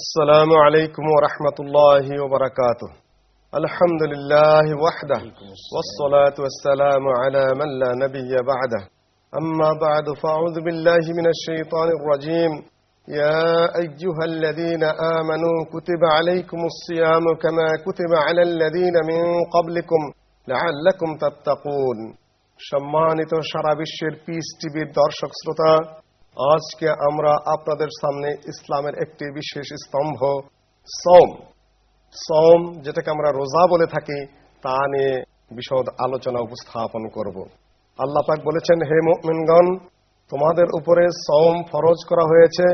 السلام عليكم ورحمة الله وبركاته الحمد لله وحده والصلاة والسلام على من لا نبي بعده أما بعد فأعوذ بالله من الشيطان الرجيم يا أيها الذين آمنوا كتب عليكم الصيام كما كتب على الذين من قبلكم لعلكم تتقون সম্মানিত সারা বিশ্বের পিস টিভির দর্শক শ্রোতা আজকে আমরা আপনাদের সামনে ইসলামের একটি বিশেষ স্তম্ভ সোম সোম যেটাকে আমরা রোজা বলে থাকি, তা নিয়ে বিশদ আলোচনা উপস্থাপন করব। আল্লাহ পাক বলেছেন, হে মুমিনগণ, তোমাদের উপরে সোম ফরজ করা হয়েছে,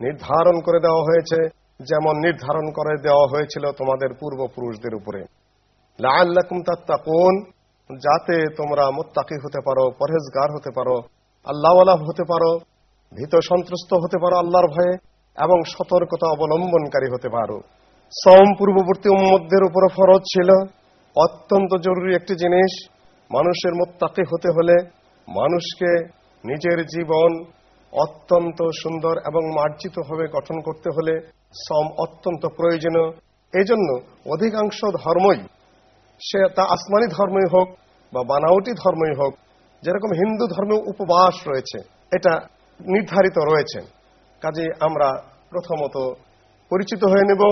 নির্ধারণ করে দেওয়া হয়েছে, যেমন নির্ধারণ করে দেওয়া হয়েছিল তোমাদের পূর্বপুরুষদের উপরে। লাআল্লাকুম তাত্তাকুন, যাতে তোমরা মুত্তাকি হতে পারো, পরহেজগার হতে পারো, আল্লাহওয়ালা হতে পারো ভীত সন্ত্রস্ত হতে পারো আল্লাহর ভয়ে এবং সতর্কতা অবলম্বনকারী হতে পারো। সম পূর্ববর্তী উম্মদের উপর ফরজ ছিল। অত্যন্ত জরুরি একটি জিনিস, মানুষের মোত্তাকি হতে হলে মানুষকে নিজের জীবন অত্যন্ত সুন্দর এবং মার্জিতভাবে গঠন করতে হলে সম অত্যন্ত প্রয়োজনীয়। এই জন্য অধিকাংশ ধর্মই, সে তা আসমানি ধর্মই হোক বা বানাউটি ধর্মই হোক, যেরকম হিন্দু ধর্মে উপবাস রয়েছে, এটা নির্ধারিত রয়েছে। কাজে আমরা প্রথমত পরিচিত হয়ে নেব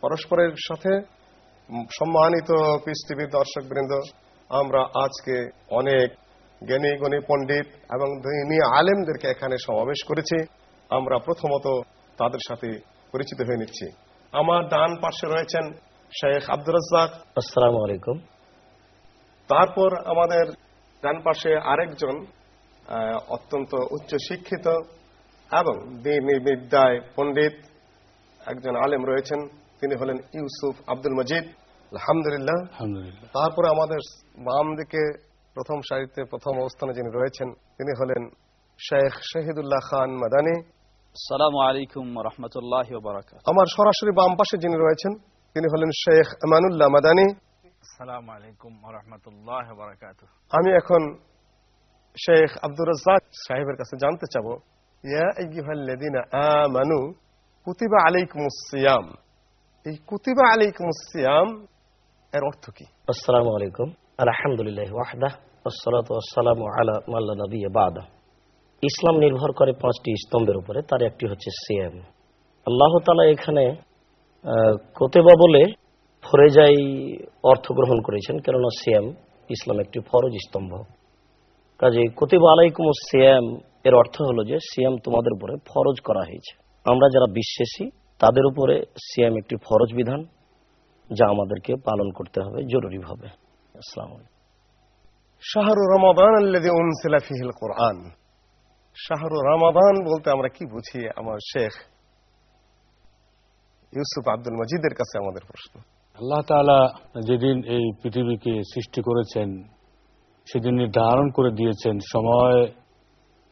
পরস্পরের সাথে। সম্মানিত পিস টিভির দর্শক বৃন্দ আমরা আজকে অনেক জ্ঞানী গণী পণ্ডিত এবং দিনী আলেমদেরকে এখানে সমাবেশ করেছি। আমরা প্রথমত তাদের সাথে পরিচিত হয়ে নিচ্ছি। আমার ডান পাশে রয়েছেন শেখ আব্দুর রাজ্জাক। আসসালামু আলাইকুম। তারপর আমাদের ডান পাশে আরেকজন অত্যন্ত উচ্চ শিক্ষিত এবং দিনী বিদ্যায় পণ্ডিত একজন আলেম রয়েছেন। তিনি হলেন ইউসুফ আব্দুল মজিদ। আলহামদুলিল্লাহ। আলহামদুলিল্লাহ। তারপরে আমাদের বাম দিকে প্রথম সারিতে প্রথম অবস্থানে যিনি রয়েছেন তিনি হলেন শেখ শহীদুল্লাহ খান মাদানী। আসসালামু আলাইকুম রহমতুল্লাহ বারাকাত আমার সরাসরি বাম পাশে যিনি রয়েছেন তিনি হলেন শেখ আমানুল্লাহ মাদানী। আসসালামু আলাইকুম রহমতুল্লাহ আমি এখন শেখ আব্দুর রাজ্জাক সাহেবের কাছে জানতে চাব, ইয়া আইয়ুহাল্লাযীনা আমানু কুতিবা আলাইকুমুস সিয়াম। এই কুতিবা আলাইকুমুস সিয়াম এর অর্থ কি? আসসালামু আলাইকুম। আলহামদুলিল্লাহ ওয়াহদাহ আসসালাতু ওয়াসসালামু আলা মাল্লা নবিয়্যা বাদা। ইসলাম নির্ভর করে পাঁচটি স্তম্ভের উপরে, তার একটি হচ্ছে সিয়াম। আল্লাহ তাআলা এখানে কোতেবা বলে ফরেজাই অর্থ গ্রহণ করেছেন, কেননা সিয়াম ইসলাম একটি ফরজ স্তম্ভ। কাজে কোতেবা আলাইকুম সিয়াম এর অর্থ হলো যে সিয়াম তোমাদের উপরে ফরজ করা হয়েছে। আমরা যারা বিশ্বাসী তাদের উপরে সিয়াম একটি ফরজ বিধান যা আমাদেরকে পালন করতে হবে জরুরিভাবে। আসসালামু আলাইকুম। শাহরু রমাদান আল্লাযী উনসিলা ফিহিল কোরআন। শাহরু রমাদান বলতে আমরা কি বুঝি? আমার শেখ ইউসুফ আব্দুল মজিদের কাছে আমাদের প্রশ্ন। আল্লাহ তাআলা যেদিন এই পৃথিবীকে সৃষ্টি করেছেন সেদিন নির্ধারণ করে দিয়েছেন, সময়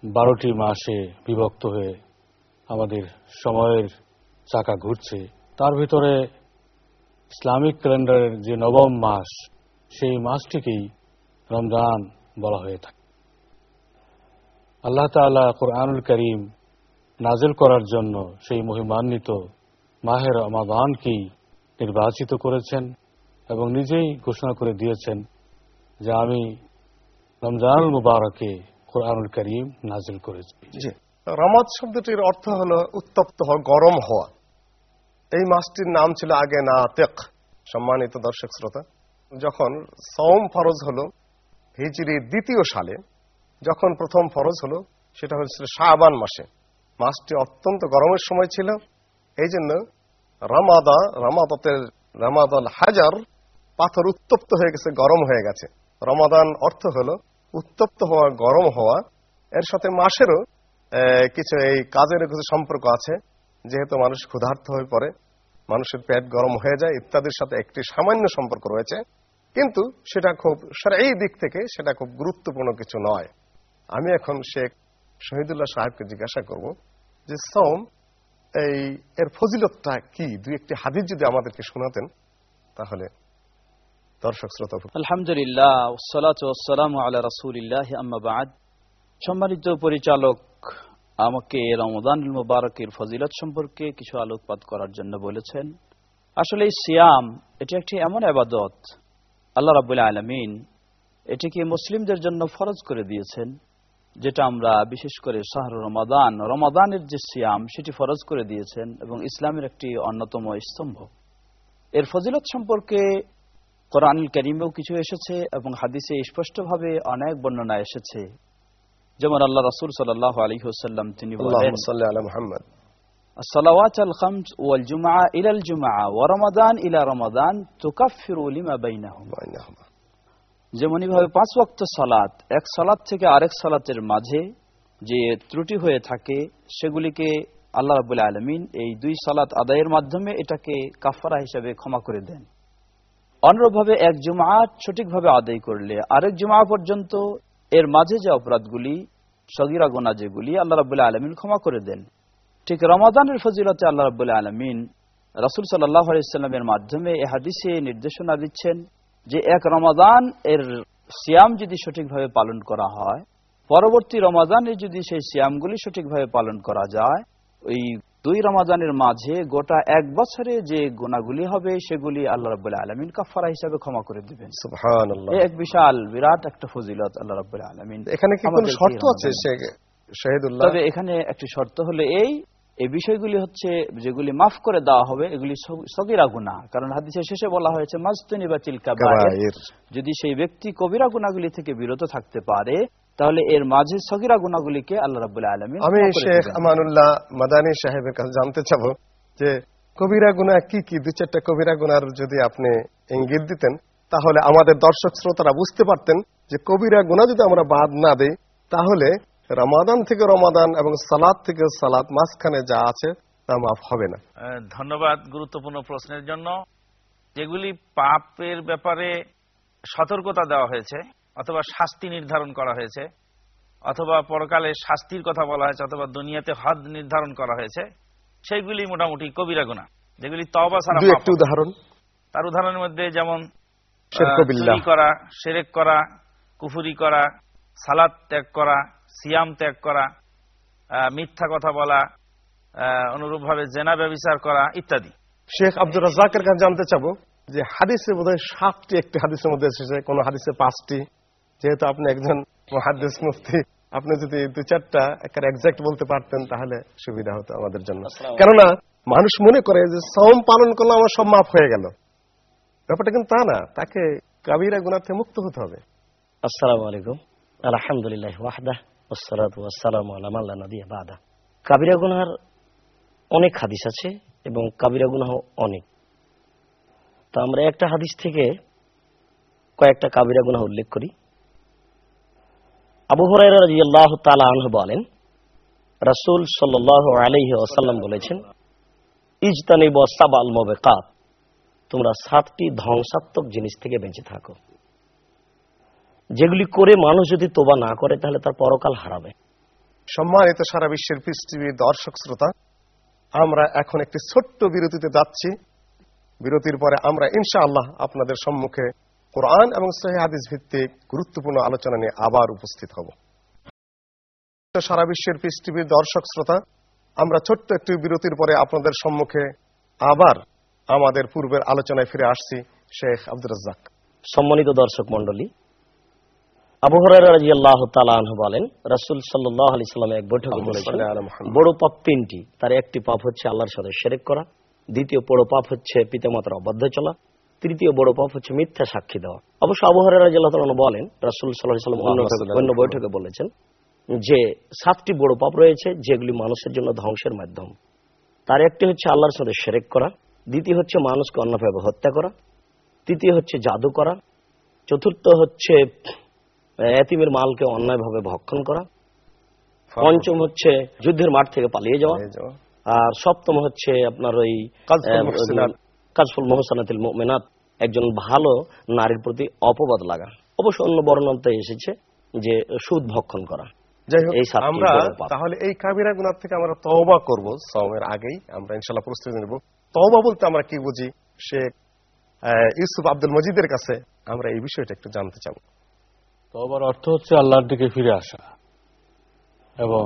বারোটি মাসে বিভক্ত হয়ে আমাদের সময়ের চাকা ঘুরছে। তার ভিতরে ইসলামিক ক্যালেন্ডারের যে নবম মাস, সেই মাসটিকেই রমজান বলা হয়ে থাকে। আল্লাহ তাআলা কোরআনুল করিম নাজেল করার জন্য সেই মহিমান্বিত মাহের রমাদানকেই নির্বাচিত করেছেন এবং নিজেই ঘোষণা করে দিয়েছেন যে আমি রমজানুল মুবারকে কোরআনুল করিম নাজিল করেছি। জি। রমাদ শব্দটির অর্থ হলো উত্তপ্ত হওয়া, গরম হওয়া। এই মাসটির নাম ছিল আগে না তেক সম্মানিত দর্শক শ্রোতা। যখন সওম ফরজ হলো, হিজরির দ্বিতীয় সালে, যখন প্রথম ফরজ হলো, সেটা হয়েছিল শাহবান মাসে। মাসটি অত্যন্ত গরমের সময় ছিল। এই জন্য রামাদা, রামাদতের, রামাদাল হাজার পাথর উত্তপ্ত হয়ে গেছে, গরম হয়ে গেছে। রমাদান অর্থ হলো উত্তপ্ত হওয়া, গরম হওয়া। এর সাথে মাসেরও কিছু এই কাজের কিছু সম্পর্ক আছে। যেহেতু মানুষ ক্ষুধার্ত হয়ে পড়ে, মানুষের পেট গরম হয়ে যায়, ইত্যাদির সাথে একটি সামান্য সম্পর্ক রয়েছে। কিন্তু সেটা খুব এই দিক থেকে সেটা খুব গুরুত্বপূর্ণ কিছু নয়। আমি এখন শেখ শহীদুল্লাহ সাহেবকে জিজ্ঞাসা করব যে সোম এই, এর ফজিলতটা কি? দুই একটি হাদিস যদি আমাদেরকে শোনাতেন, তাহলে দর্শক শ্রোতা আলহামদুলিল্লাহ ওসালাত ওসালাম আলা রাসুলিল্লাহ, আম্মা বাদ। সম্মানিত পরিচালক, আমাকে রমদান মুবারকের ফজিলত সম্পর্কে কিছু আলোকপাত করার জন্য বলেছেন। আসলে সিয়াম, এটি একটি এমন আবাদত, আল্লাহ রাবুল আলমিন এটিকে মুসলিমদের জন্য ফরজ করে দিয়েছেন, যেটা আমরা বিশেষ করে শাহর রমাদান, রমাদানের যে সিয়াম, সেটি ফরজ করে দিয়েছেন এবং ইসলামের একটি অন্যতম স্তম্ভ। এর ফজিলত সম্পর্কে কোরআনুল করিমেও কিছু এসেছে এবং হাদিসে স্পষ্টভাবে অনেক বর্ণনা এসেছে যেমন আল্লাহ রাসুল সাল্লাহ আলী হোসাল্লাম তিনি বলেন আল্লাহুম্মা সাল্লি আলা মুহাম্মদ الصلوات الخمس والجمعة إلى الجمعة ورمضان إلى رمضان تكفر لما بينهم বাইনাহুমা। যেমনই ভাবে পাঁচ ওয়াক্ত সালাত এক সালাত থেকে আরেক সালাতের মাঝে যে ত্রুটি হয়ে থাকে সেগুলিকে আল্লাহ রাবুল আলমিন এই দুই সালাত আদায়ের মাধ্যমে এটাকে কাফারা হিসাবে ক্ষমা করে দেন অনুরূপভাবে এক জুমা সঠিকভাবে আদায় করলে আরেক জুমা পর্যন্ত এর মাঝে যে অপরাধগুলি, সগিরা গোনা যেগুলি, আল্লাহ রাবুল্লাহ আলমিন ক্ষমা করে দেন। ঠিক রমাদানের ফজিলতে আল্লাহ রাবুল্লাহ আলমিন রাসুল সাল্লাহ আলাইস্লামের মাধ্যমে এ হাদিসে নির্দেশনা দিচ্ছেন যে এক রমাদান এর সিয়াম যদি সঠিকভাবে পালন করা হয়, পরবর্তী রমাদানে যদি সেই সিয়ামগুলি সঠিকভাবে পালন করা যায়, ওই দুই রমাজানের মাঝে গোটা এক বছরে যে গুণাগুলি হবে সেগুলি আল্লাহ রাবুল্লাহ আলমিন কাফারা হিসাবে ক্ষমা করে দিবেন। এক বিশাল বিরাট একটা ফজিলত আল্লাহ রাবুল্লাহ আলমিন এখানে কি কোনো শর্ত আছে তবে এখানে একটি শর্ত হলো এই এই বিষয়গুলি হচ্ছে যেগুলি মাফ করে দেওয়া হবে এগুলি সগ- সগিরা গুনাহ। কারণ হাদিসের শেষে বলা হয়েছে মাস্তুনি বা চিলকা যদি সেই ব্যক্তি কবিরা গুনাগুলি থেকে বিরত থাকতে পারে তাহলে এর মাঝে সগিরা গুনাগুলিকে আল্লাহ রাবুল্লাহ আলমী আমি শেখ আমানুল্লাহ মাদানী সাহেবের কাছে জানতে চাবো যে কবিরা গুনাহ কি কি? দু চারটা কবিরা গুনার যদি আপনি ইঙ্গিত দিতেন তাহলে আমাদের দর্শক শ্রোতারা বুঝতে পারতেন যে কবিরা গুনাহ যদি আমরা বাদ না দেই তাহলে রমাদান থেকে রমাদান এবং সালাদ থেকে সালাদ মাঝখানে যা আছে তা মাফ হবে না। আহ, ধন্যবাদ গুরুত্বপূর্ণ প্রশ্নের জন্য। যেগুলি পাপের ব্যাপারে সতর্কতা দেওয়া হয়েছে অথবা শাস্তি নির্ধারণ করা হয়েছে অথবা পরকালে শাস্তির কথা বলা হয়েছে অথবা দুনিয়াতে হদ নির্ধারণ করা হয়েছে সেইগুলি মোটামুটি কবিরা গুণা যেগুলি তবা একটি উদাহরণ। তার উদাহরণের মধ্যে যেমন। চুরি করা সেরেক করা কুফুরি করা সালাদ ত্যাগ করা সিয়াম ত্যাগ করা মিথ্যা কথা বলা অনুরূপ ভাবে জেনা ব্যবচার করা ইত্যাদি। শেখ আব্দুর রাজাকের কাছে জানতে চাবো যে হাদিসে বোধহয় সাতটি একটি হাদিসের মধ্যে এসেছে কোন হাদিসে পাঁচটি। যেহেতু আপনি একজন মহাদিস মুফতি আপনি যদি দু চারটা একটা এক্সাক্ট বলতে পারতেন তাহলে সুবিধা হতো আমাদের জন্য। কেননা মানুষ মনে করে যে সম পালন করলে আমার সব মাফ হয়ে গেল। ব্যাপারটা কিন্তু তা না তাকে কাবিরা থেকে মুক্ত হতে হবে। আসসালামু আলাইকুম। আলহামদুলিল্লাহ ওয়াহদা ওসসালাতু ওয়াসসালামু আলা মান লা নাবিয়্যা বাদা। কাবিরা গুনার অনেক হাদিস আছে এবং কাবিরা গুনাহ অনেক। তা আমরা একটা হাদিস থেকে কয়েকটা কাবিরা গুনাহ উল্লেখ করি। আবু তাআলা আনহু বলেন, রাসূল সাল্লাল্লাহু আলাইহি ওয়াসাল্লাম বলেছেন, ইজতানিবু সাবাল মুবিকাত তোমরা সাতটি ধ্বংসাত্মক জিনিস থেকে বেঁচে থাকো। যেগুলি করে মানুষ যদি তোবা না করে, তাহলে তার পরকাল হারাবে। সম্মানিত সারা বিশ্বের পৃথিবীর দর্শক শ্রোতা, আমরা এখন একটি ছোট্ট বিরতিতে যাচ্ছি। বিরতির পরে আমরা ইনশাআল্লাহ আপনাদের সম্মুখে কোরআন এবং সহি হাদিস ভিত্তিক গুরুত্বপূর্ণ আলোচনা নিয়ে আবার উপস্থিত হব সারা বিশ্বের পৃথিবীর দর্শক শ্রোতা আমরা ছোট্ট একটি বিরতির পরে আপনাদের সম্মুখে আবার আমাদের পূর্বের আলোচনায় ফিরে আসছি শেখ আব্দুর রাজ্জাক সম্মানিত দর্শক মন্ডলী আবু হুরায়রা রাদিয়াল্লাহু তাআলা আনহু বলেন রাসূল সাল্লাল্লাহু আলাইহি সাল্লাম এক বৈঠকে বলেছেন আলা। বড় পাপ তিনটি তার একটি পাপ হচ্ছে আল্লাহর সাথে শিরক করা দ্বিতীয় বড় পাপ হচ্ছে পিতামাতার অবাধ্য চলা তৃতীয় বড় পাপ হচ্ছে মিথ্যা সাক্ষী দেওয়া। অবশ্য আবু হুরায়রা রাদিয়াল্লাহু বলেন রাসূল সাল্লাম অন্য বৈঠকে বলেছেন যে সাতটি বড় পাপ রয়েছে যেগুলি মানুষের জন্য ধ্বংসের মাধ্যম। তার একটি হচ্ছে আল্লাহর সাথে শিরক করা দ্বিতীয় হচ্ছে মানুষকে অন্যভাবে হত্যা করা তৃতীয় হচ্ছে জাদু করা চতুর্থ হচ্ছে এতিমের মালকে অন্যায়ভাবে ভক্ষণ করা পঞ্চম হচ্ছে যুদ্ধের মাঠ থেকে পালিয়ে যাওয়া আর সপ্তম হচ্ছে আপনার ওই কাজফুল মোহসানাতিল মুমিনাত একজন ভালো নারীর প্রতি অপবাদ লাগা অবশ্য অন্য বর্ণনাতে এসেছে যে সুদ ভক্ষণ করা। যাই হোক আমরা তাহলে এই কাবিরা গুনার থেকে আমরা তওবা করব সওমের আগেই। আমরা ইনশাআল্লাহ প্রস্তুতি নেব। তওবা বলতে আমরা কি বুঝি? শেখ ইউসুফ আব্দুল মজিদের কাছে আমরা এই বিষয়টা একটু জানতে চাব। তবার অর্থ হচ্ছে আল্লাহর দিকে ফিরে আসা এবং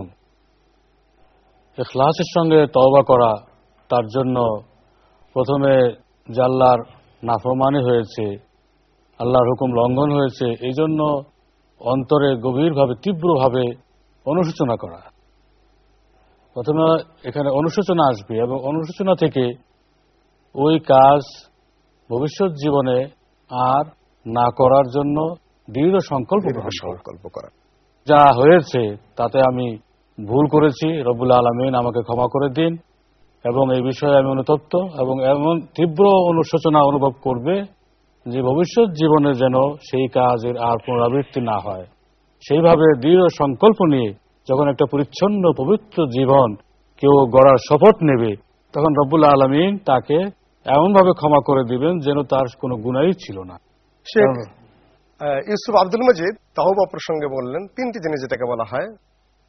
এখলাসের সঙ্গে তওবা করা তার জন্য প্রথমে যে আল্লাহর নাফরমানি হয়েছে আল্লাহর হুকুম লঙ্ঘন হয়েছে এই জন্য অন্তরে গভীরভাবে তীব্রভাবে অনুশোচনা করা। প্রথমে এখানে অনুশোচনা আসবে এবং অনুশোচনা থেকে ওই কাজ ভবিষ্যৎ জীবনে আর না করার জন্য দৃঢ় সংকল্প। সংকল্প করা। যা হয়েছে তাতে আমি ভুল করেছি। রবুল আলমিন আমাকে ক্ষমা করে দিন। এবং এই বিষয়ে আমি অনুতপ্ত এবং এমন তীব্র অনুশোচনা অনুভব করবে যে ভবিষ্যৎ জীবনে যেন সেই কাজের আর পুনরাবৃত্তি না হয়। সেইভাবে দৃঢ় সংকল্প নিয়ে যখন একটা পরিচ্ছন্ন পবিত্র জীবন কেউ গড়ার শপথ নেবে তখন রব্বুল আলমিন তাকে এমনভাবে ক্ষমা করে দিবেন যেন তার কোনো গুণাই ছিল না। ইউসুফ আব্দুল মজিদ তাওবা প্রসঙ্গে বললেন তিনটি জিনিস যেটাকে বলা হয়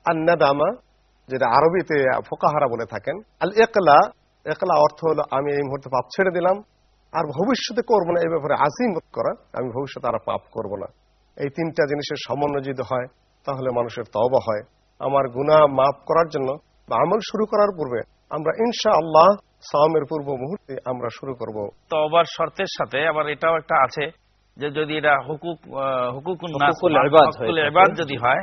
আন্নাদামা যেটা আরবিতে ফোকাহারা বলে থাকেন আল একলা একলা অর্থ হলো আমি এই মুহূর্তে পাপ ছেড়ে দিলাম আর ভবিষ্যতে করব না এই ব্যাপারে আজিম করা আমি ভবিষ্যতে আর পাপ করব না। এই তিনটা জিনিসের সমন্বয় যদি হয় তাহলে মানুষের তওবা হয়। আমার গুনাহ মাফ করার জন্য বা আমল শুরু করার পূর্বে আমরা ইনশা আল্লাহ সাওমের পূর্ব মুহূর্তে আমরা শুরু করব। তওবার শর্তের সাথে আবার এটাও একটা আছে যে যদি এটা হুকুক হুকুকুল। ইবাদ যদি হয়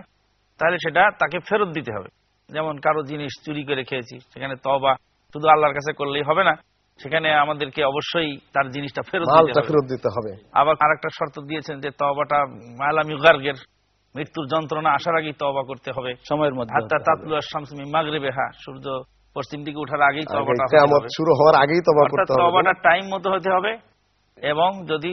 তাহলে সেটা তাকে ফেরত দিতে হবে। যেমন কারও জিনিস চুরি করে খেয়েছি সেখানে তবা শুধু আল্লাহর কাছে করলেই হবে না সেখানে আমাদেরকে অবশ্যই তার জিনিসটা ফেরত ফেরত দিতে হবে। আবার আরেকটা শর্ত দিয়েছেন যে তওবাটা মালাম ইউগার্গের মৃত্যুর যন্ত্রণা আসার আগেই তওবা করতে হবে। সময়ের মধ্যে হাত্তা হতে হবে। তাতলু শামসমি মাগরিবে হা সূর্য পশ্চিম দিকে ওঠার আগেই তওবাটা হতে শুরু হওয়ার আগেই তবা করতে হবে তওবাটা টাইম মতো হতে হবে এবং যদি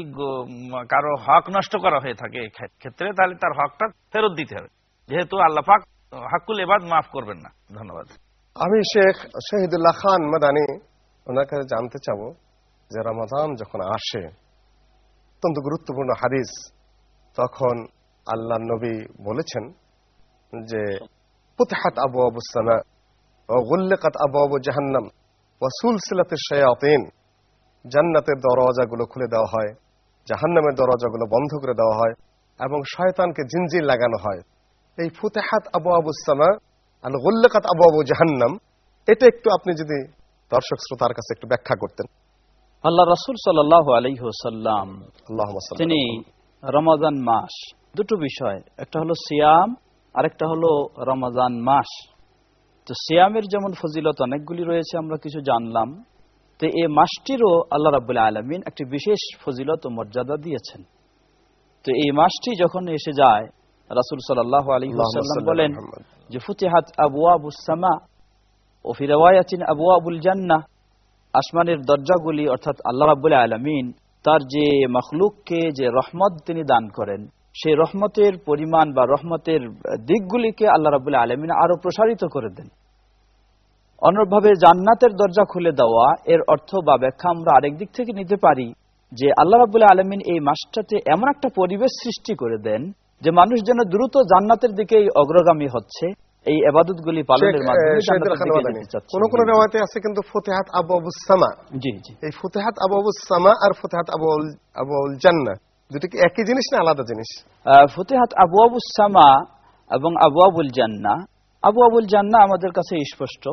কারও হক নষ্ট করা হয়ে থাকে ক্ষেত্রে তাহলে তার হকটা ফেরত দিতে হবে। যেহেতু আল্লাহ পাক হাক্কুল এবাদ মাফ করবেন না। ধন্যবাদ। আমি শেখ শহীদুল্লাহ খান মাদানি, ওনার কাছে জানতে চাবো যে রমাদান যখন আসে, অত্যন্ত গুরুত্বপূর্ণ হাদিস, তখন আল্লাহ নবী বলেছেন যে, ফুতহাত আবু আবু সামা ও গুল্লেকাত আবু আবু জাহান্নাম ওয়াসুল সিলাতের শায়াতিন। জান্নাতের দরওয়াজাগুলো খুলে দেওয়া হয়, জাহান্নামের দরওয়াজাগুলো বন্ধ করে দেওয়া হয় এবং শয়তানকে জিনজির লাগানো হয়। এই ফুতেহাত আবু আবু সামা আল গুল্লেকাত আবু আবু জাহান্নাম এটা একটু আপনি যদি দর্শক শ্রোতার কাছে একটু ব্যাখ্যা করতেন। আল্লাহ রাসুল সাল্লাহ আলহ্লাম আল্লাহ তিনি রমাজান মাস দুটো বিষয় একটা হলো সিয়াম আরেকটা হলো রমাজান মাস। তো সিয়ামের যেমন ফজিলত অনেকগুলি রয়েছে আমরা কিছু জানলাম। তো এই মাসটিরও আল্লাহ রাবুল্লাহ আলমিন একটি বিশেষ ফজিলত ও মর্যাদা দিয়েছেন। তো এই মাসটি যখন এসে যায় রাসুল সাল্লাহ আলী বলেন যে ফুতিহাত আবু আবুসামা ও ফিরাওয়ায়াতিন আবু আবুল জান্নাহ আসমানের দরজাগুলি অর্থাৎ আল্লাহ রাবুল আলমিন তার যে মখলুককে যে রহমত তিনি দান করেন সেই রহমতের পরিমাণ বা রহমতের দিকগুলিকে আল্লাহ রাবুল আলমিন আরও প্রসারিত করে দেন। অনুরূপভাবে জান্নাতের দরজা খুলে দেওয়া এর অর্থ বা ব্যাখ্যা আমরা আরেক দিক থেকে নিতে পারি যে আল্লাহ রাবুল্লাহ আলমিন এই মাসটাতে এমন একটা পরিবেশ সৃষ্টি করে দেন যে মানুষ যেন দ্রুত জান্নাতের দিকেই অগ্রগামী হচ্ছে এই এবাদত গুলি পালনের মাধ্যমে দিকে। কোন কোন রেওয়ায়তে আছে কিন্তু ফুতেহাত আবু আবু সামা। জি জি। এই ফুতেহাত আবু আবু সামা আর ফুতেহাত আবু আবু জান্না দুটি কি একই জিনিস না আলাদা জিনিস? ফতেহাত আবু আবুল সামা এবং আবু আবুল জান্না আবু আবুল জান্না আমাদের কাছে স্পষ্ট।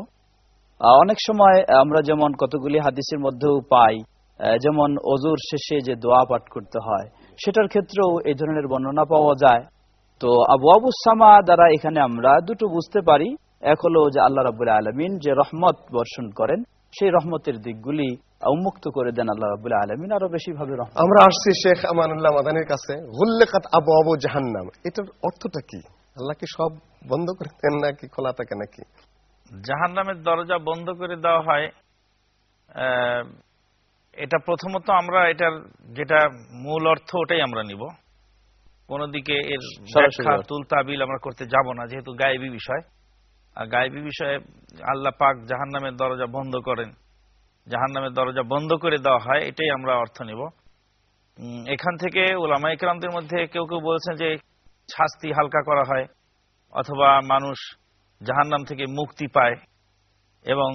অনেক সময় আমরা যেমন কতগুলি হাদিসের মধ্যেও পাই যেমন অজুর শেষে যে দোয়া পাঠ করতে হয় সেটার ক্ষেত্রেও এই ধরনের বর্ণনা পাওয়া যায়। তো আবু আবু সামা দ্বারা এখানে আমরা দুটো বুঝতে পারি। এক হলো যে আল্লাহ রাবুল আলমিন যে রহমত বর্ষণ করেন সেই রহমতের দিকগুলি উন্মুক্ত করে দেন আল্লাহ রাবুল আলমিন। আরও বেশি ভাবে আমরা আসছি শেখ আমানুল্লাহ মাদানির কাছে গুল্লেকাত আবু আবু জাহান্নাম। এটার অর্থটা কি? আল্লাহ কি সব বন্ধ করে দেন নাকি খোলা থাকে নাকি? জাহান নামের দরজা বন্ধ করে দেওয়া হয় আহ, এটা প্রথমত আমরা এটার যেটা মূল অর্থ ওটাই আমরা নিব। কোন দিকে এর ব্যাখ্যা অর্থ। তুল তাবিল আমরা করতে যাব না যেহেতু গায়েবী বিষয়। আর গায়েবী বিষয়ে আল্লাহ পাক জাহান নামের দরজা বন্ধ করেন। জাহান নামের দরজা বন্ধ করে দেওয়া হয় এটাই আমরা অর্থ নিব। এখান থেকে ওলামা ইকরামদের মধ্যে কেউ কেউ বলছেন যে শাস্তি হালকা করা হয় অথবা মানুষ জাহান্নাম থেকে মুক্তি পায় এবং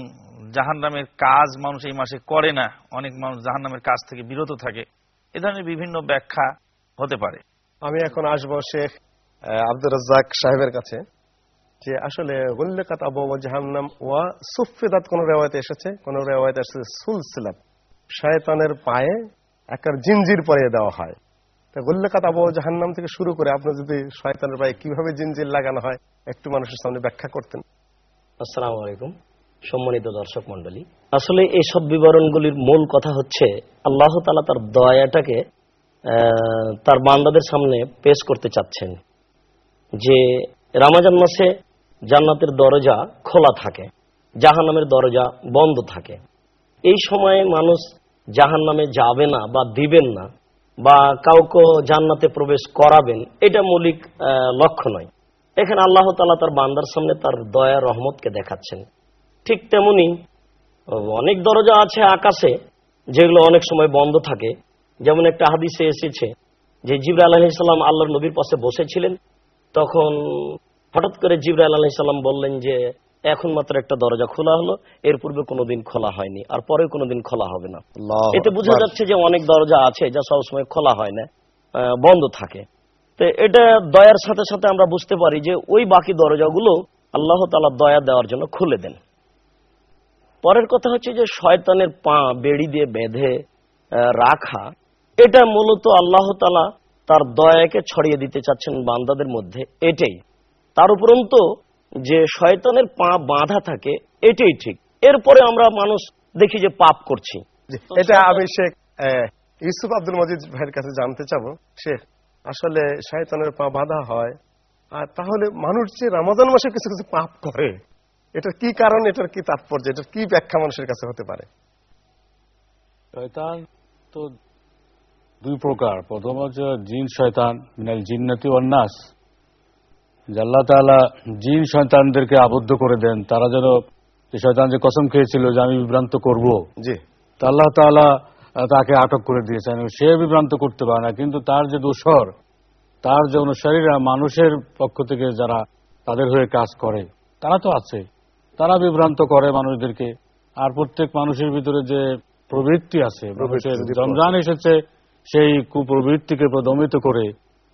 জাহান্নামের কাজ মানুষ এই মাসে করে না। অনেক মানুষ জাহান্নামের কাজ থেকে বিরত থাকে। এ ধরনের বিভিন্ন ব্যাখ্যা হতে পারে। আমি এখন আসব শেখ আহ, আব্দুর রাজ্জাক সাহেবের কাছে যে আসলে গল্লেকাত আবু জাহান্নাম ওয়া সুফিদাত কোন রেওয়ায়তে এসেছে কোন রেওয়ায়তে এসেছে সুলসিলাত। শয়তানের পায়ে একার জিঞ্জির পরিয়ে দেওয়া হয়। তা গল্লেকাত আবু জাহান্নাম থেকে শুরু করে আপনি যদি শয়তানের পায়ে কীভাবে জিঞ্জির লাগানো হয় একটু মানুষের সামনে ব্যাখ্যা করতেন। আসসালামু আলাইকুম। সম্মানিত দর্শক মন্ডলী আসলে এইসব বিবরণগুলির মূল কথা হচ্ছে, আল্লাহ তালা তার দয়াটাকে তার বান্দাদের সামনে পেশ করতে চাচ্ছেন, যে রামাজান মাসে জান্নাতের দরজা খোলা থাকে, জাহান্নামের দরজা বন্ধ থাকে। এই সময়ে মানুষ জাহান্নামে যাবে না বা দিবেন না, বা কাউকে জান্নাতে প্রবেশ করাবেন, এটা মৌলিক লক্ষ্য নয়। এখানে আল্লাহ তালা তার বান্দার সামনে তার দয়া, রহমতকে দেখাচ্ছেন। ঠিক তেমনি অনেক দরজা আছে আকাশে যেগুলো অনেক সময় বন্ধ থাকে। যেমন একটা হাদিসে এসেছে যে জিবরা আলাহিসাল্লাম আল্লাহর নবীর পাশে বসেছিলেন তখন হঠাৎ করে জিবরা আলাহিসাল্লাম বললেন যে এখন মাত্র একটা দরজা খোলা হলো এর পূর্বে কোনোদিন খোলা হয়নি আর পরে কোনোদিন খোলা হবে না। এতে বোঝা যাচ্ছে যে অনেক দরজা আছে যা সবসময় খোলা হয় না বন্ধ থাকে। তো এটা দয়ার সাথে সাথে আমরা বুঝতে পারি যে ওই বাকি দরজাগুলো আল্লাহ তালা দয়া দেওয়ার জন্য খুলে দেন। পরের কথা হচ্ছে যে শয়তানের পা বেড়ি দিয়ে বেঁধে রাখা এটা মূলত আল্লাহ তালা তার দয়াকে ছড়িয়ে দিতে চাচ্ছেন বান্দাদের মধ্যে এটাই। তার উপরন্ত যে শয়তানের পা বাঁধা থাকে এটাই ঠিক। এরপরে আমরা মানুষ দেখি যে পাপ করছি। এটা আমি শেখ ইউসুফ আব্দুল মজিদ ভাইয়ের কাছে জানতে চাবো। শেখ আসলে শয়তানের পা বাঁধা হয় আর তাহলে মানুষ যে রমাদান মাসে কিছু কিছু পাপ করে এটার কি কারণ এটার কি তাৎপর্য এটার কি ব্যাখ্যা মানুষের কাছে হতে পারে? শয়তান তো দুই প্রকার। প্রথম হচ্ছে জিন শয়তান মিনাল জিন্নাতি অন্যাস যে আল্লাহ তাআলা জিন শয়তানদেরকে আবদ্ধ করে দেন। তারা যেন শয়তান যে কসম খেয়েছিল যে আমি বিভ্রান্ত করব। জি। তা আল্লাহ তাআলা তাকে আটক করে দিয়েছেন। সে বিভ্রান্ত করতে পারে না কিন্তু তার যে দোসর তার যে অনুসারীরা মানুষের পক্ষ থেকে যারা তাদের হয়ে কাজ করে তারা তো আছে। তারা বিভ্রান্ত করে মানুষদেরকে। আর প্রত্যেক মানুষের ভিতরে যে প্রবৃত্তি আছে মানুষের রমজান এসেছে সেই কুপ্রবৃত্তিকে প্রদমিত করে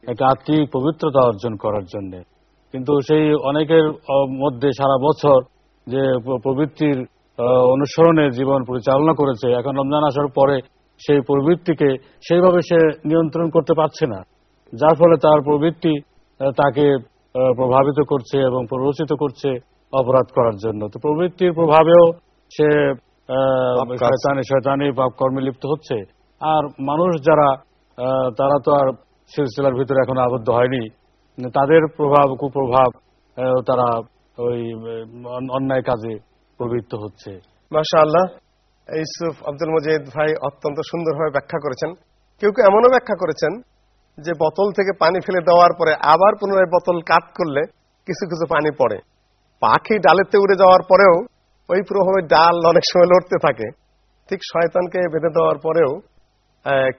একটা আত্মিক পবিত্রতা অর্জন করার জন্য। কিন্তু সেই অনেকের মধ্যে সারা বছর যে প্রবৃত্তির অনুসরণে জীবন পরিচালনা করেছে এখন রমজান আসার পরে সেই প্রবৃত্তিকে সেইভাবে সে নিয়ন্ত্রণ করতে পারছে না। যার ফলে তার প্রবৃত্তি তাকে প্রভাবিত করছে এবং প্ররোচিত করছে। অপরাধ করার জন্য। তো প্রবৃত্তির প্রভাবেও সে। শয়তানি শয়তানি পাপ কর্মে লিপ্ত হচ্ছে। আর মানুষ যারা তারা তো আর সিলসিলার ভিতরে এখন আবদ্ধ হয়নি। তাদের প্রভাব কুপ্রভাব তারা ওই অন্যায় কাজে প্রবৃত্ত হচ্ছে। মাশা আল্লাহ ইউসুফ আব্দুল মজিদ ভাই অত্যন্ত সুন্দরভাবে ব্যাখ্যা করেছেন। কেউ কেউ এমনও ব্যাখ্যা করেছেন যে বোতল থেকে পানি ফেলে দেওয়ার পরে আবার পুনরায় বোতল কাট করলে কিছু কিছু পানি পড়ে। পাখি ডালেতে উড়ে যাওয়ার পরেও ওই প্রভাবে ডাল অনেক সময় লড়তে থাকে। ঠিক শয়তানকে বেঁধে দেওয়ার পরেও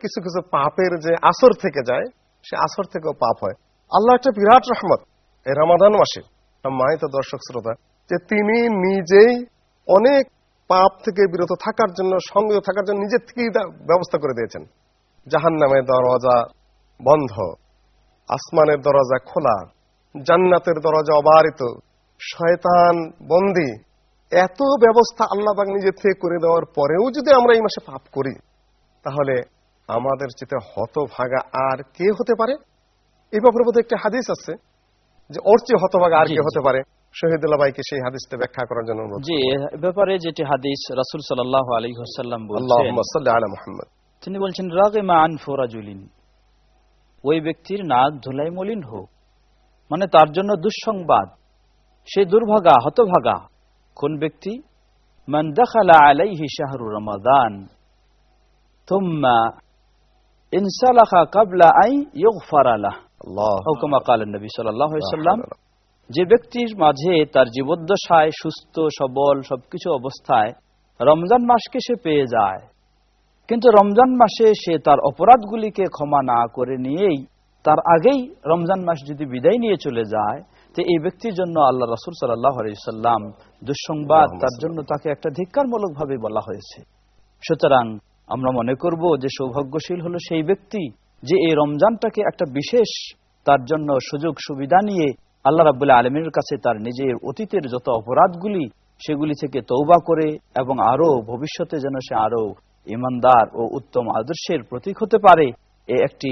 কিছু কিছু পাপের যে আসর থেকে যায়, সে আসর থেকেও পাপ হয়। আল্লাহ একটা বিরাট রহমত এই রমাদান মাসে, সম্মানিত দর্শক শ্রোতা, যে তিনি নিজেই অনেক পাপ থেকে বিরত থাকার জন্য সংযত থাকার জন্য নিজের থেকেই ব্যবস্থা করে দিয়েছেন। জাহান নামের দরজা বন্ধ, আসমানের দরজা খোলা, জান্নাতের দরজা অবারিত শয়তান বন্দি এত ব্যবস্থা আল্লাহবাগ নিজের থেকে করে দেওয়ার পরেও যদি আমরা এই মাসে পাপ করি তাহলে আমাদের চেতে হতভাগা আর কে হতে পারে? এই ব্যাপারে বোধহয় একটি হাদিস আছে যে ওর চেয়ে হতভাগা আর কে হতে পারে? শহীদুল্লাহ ভাইকে সেই হাদিসটা ব্যাখ্যা করার জন্য অনুরোধ জি ব্যাপারে যেটি হাদিস রাসুল সাল্লাহ আলী হাসাল্লাম বলছেন আল্লাহুম্মা সাল্লি আলা মুহাম্মদ। তিনি বলছেন আন ফোরাজুলিন। ওই ব্যক্তির নাক ধুলাই মলিন হোক। মানে তার জন্য দুঃসংবাদ। সে দুর্ভাগা হতভাগা। কোন ব্যক্তি? আলাইহি রমাদান ইনসালাখা কাবলা আই হুকুমা কালেন নবী যে ব্যক্তির মাঝে তার জীবদ্দশায় সুস্থ সবল সবকিছু অবস্থায় রমজান মাসকে সে পেয়ে যায়। কিন্তু রমজান মাসে সে তার অপরাধগুলিকে ক্ষমা না করে নিয়েই তার আগেই রমজান মাস যদি বিদায় নিয়ে চলে যায় তো এই ব্যক্তির জন্য আল্লাহ রাসুল সাল্লাহ সাল্লাম দুঃসংবাদ তার জন্য তাকে একটা ধিক্কারমূলক ভাবে বলা হয়েছে। সুতরাং আমরা মনে করব যে সৌভাগ্যশীল হলো সেই ব্যক্তি যে এই রমজানটাকে একটা বিশেষ তার জন্য সুযোগ সুবিধা নিয়ে আল্লাহ রাবুল্লাহ আলমীর কাছে তার নিজের অতীতের যত অপরাধগুলি সেগুলি থেকে তৌবা করে এবং আরও ভবিষ্যতে যেন সে আরও ইমানদার ও উত্তম আদর্শের প্রতীক হতে পারে একটি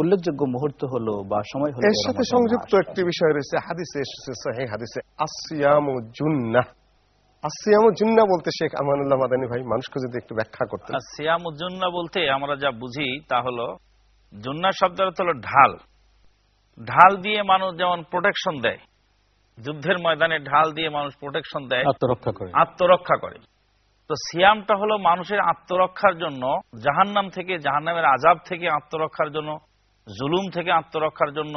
উল্লেখযোগ্য মুহূর্ত হলো বা সময় হলো এর সাথে সংযুক্ত একটি বিষয় রয়েছে হাদিসে এসেছে সহিহ হাদিসে আসিয়ামু জুন্না। আসিয়ামু জুন্না বলতে শেখ আমানুল্লাহ মাদানী ভাই মানুষকে যদি একটু ব্যাখ্যা করতেন। আর সিয়ামুজ্জুন্না বলতে আমরা যা বুঝি তা হলো জুন্না শব্দের অর্থ হলো ঢাল। ঢাল দিয়ে মানুষ যেমন প্রোটেকশন দেয় যুদ্ধের ময়দানে ঢাল দিয়ে মানুষ প্রোটেকশন দেয় আত্মরক্ষা করে। আত্মরক্ষা করে। তো সিয়ামটা হলো মানুষের আত্মরক্ষার জন্য, জাহান্নাম থেকে, জাহান্নামের আজাব থেকে আত্মরক্ষার জন্য, জুলুম থেকে আত্মরক্ষার জন্য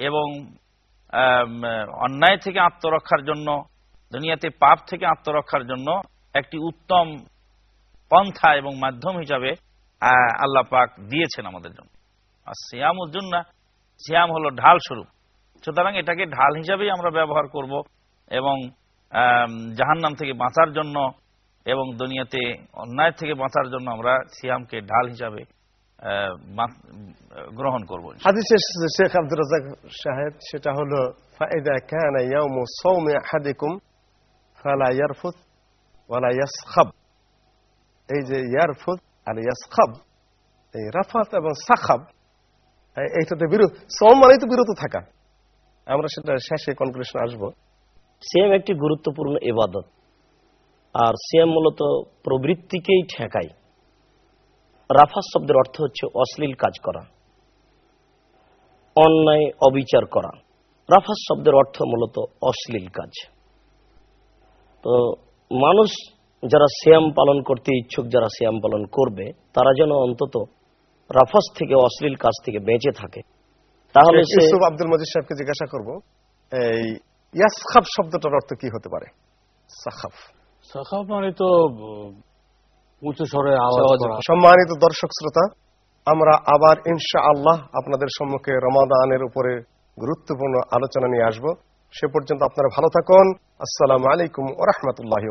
এবং অন্যায় থেকে আত্মরক্ষার জন্য, দুনিয়াতে পাপ থেকে আত্মরক্ষার জন্য একটি উত্তম পন্থা এবং মাধ্যম হিসাবে আল্লাহ পাক দিয়েছেন আমাদের জন্য। আর সিয়াম উজ্জুন্না সিয়াম হলো ঢাল স্বরূপ। সুতরাং এটাকে ঢাল হিসাবেই আমরা ব্যবহার করব এবং জাহান্নাম থেকে বাঁচার জন্য এবং দুনিয়াতে অন্যায় থেকে বাঁচার জন্য আমরা সিয়ামকে ঢাল হিসাবে গ্রহণ করব শেখ আব্দুর রাজাক সাহেব সেটা হলো ফাইদা কানা ইয়াউমু সাওমি আহাদিকুম ফালা ইয়ারফুত ওয়ালা ইয়াসখাব। এই যে ইয়ারফুত আর ইয়াসখাব এই রাফাত এবং সাখাব এইটাতে বিরত সম মানেই তো বিরত থাকা। আমরা সেটা শেষে কনক্লুশন আসব। সিএম একটি গুরুত্বপূর্ণ এবাদত আর সিএম মূলত প্রবৃত্তিকেই ঠেকায়। রাফাস শব্দের অর্থ হচ্ছে অশ্লীল কাজ করা অন্যায় অবিচার করা। রাফাস শব্দের অর্থ মূলত অশ্লীল কাজ। তো মানুষ যারা শ্যাম পালন করতে ইচ্ছুক যারা শ্যাম পালন করবে তারা যেন অন্তত রাফাস থেকে অশ্লীল কাজ থেকে বেঁচে থাকে। তাহলে ইউসুফ আব্দুল মজিদ সাহেবকে জিজ্ঞাসা করব এই ইয়াসখাব শব্দটার অর্থ কি হতে পারে? সাখাফ। মানে তো উঁচু স্বরে আওয়াজ সম্মানিত দর্শক শ্রোতা আমরা আবার ইনশা আল্লাহ আপনাদের সম্মুখে রমাদানের উপরে গুরুত্বপূর্ণ আলোচনা নিয়ে আসব। সে পর্যন্ত আপনারা ভালো থাকুন। আসসালামু আলাইকুম ওরহমতুল্লাহ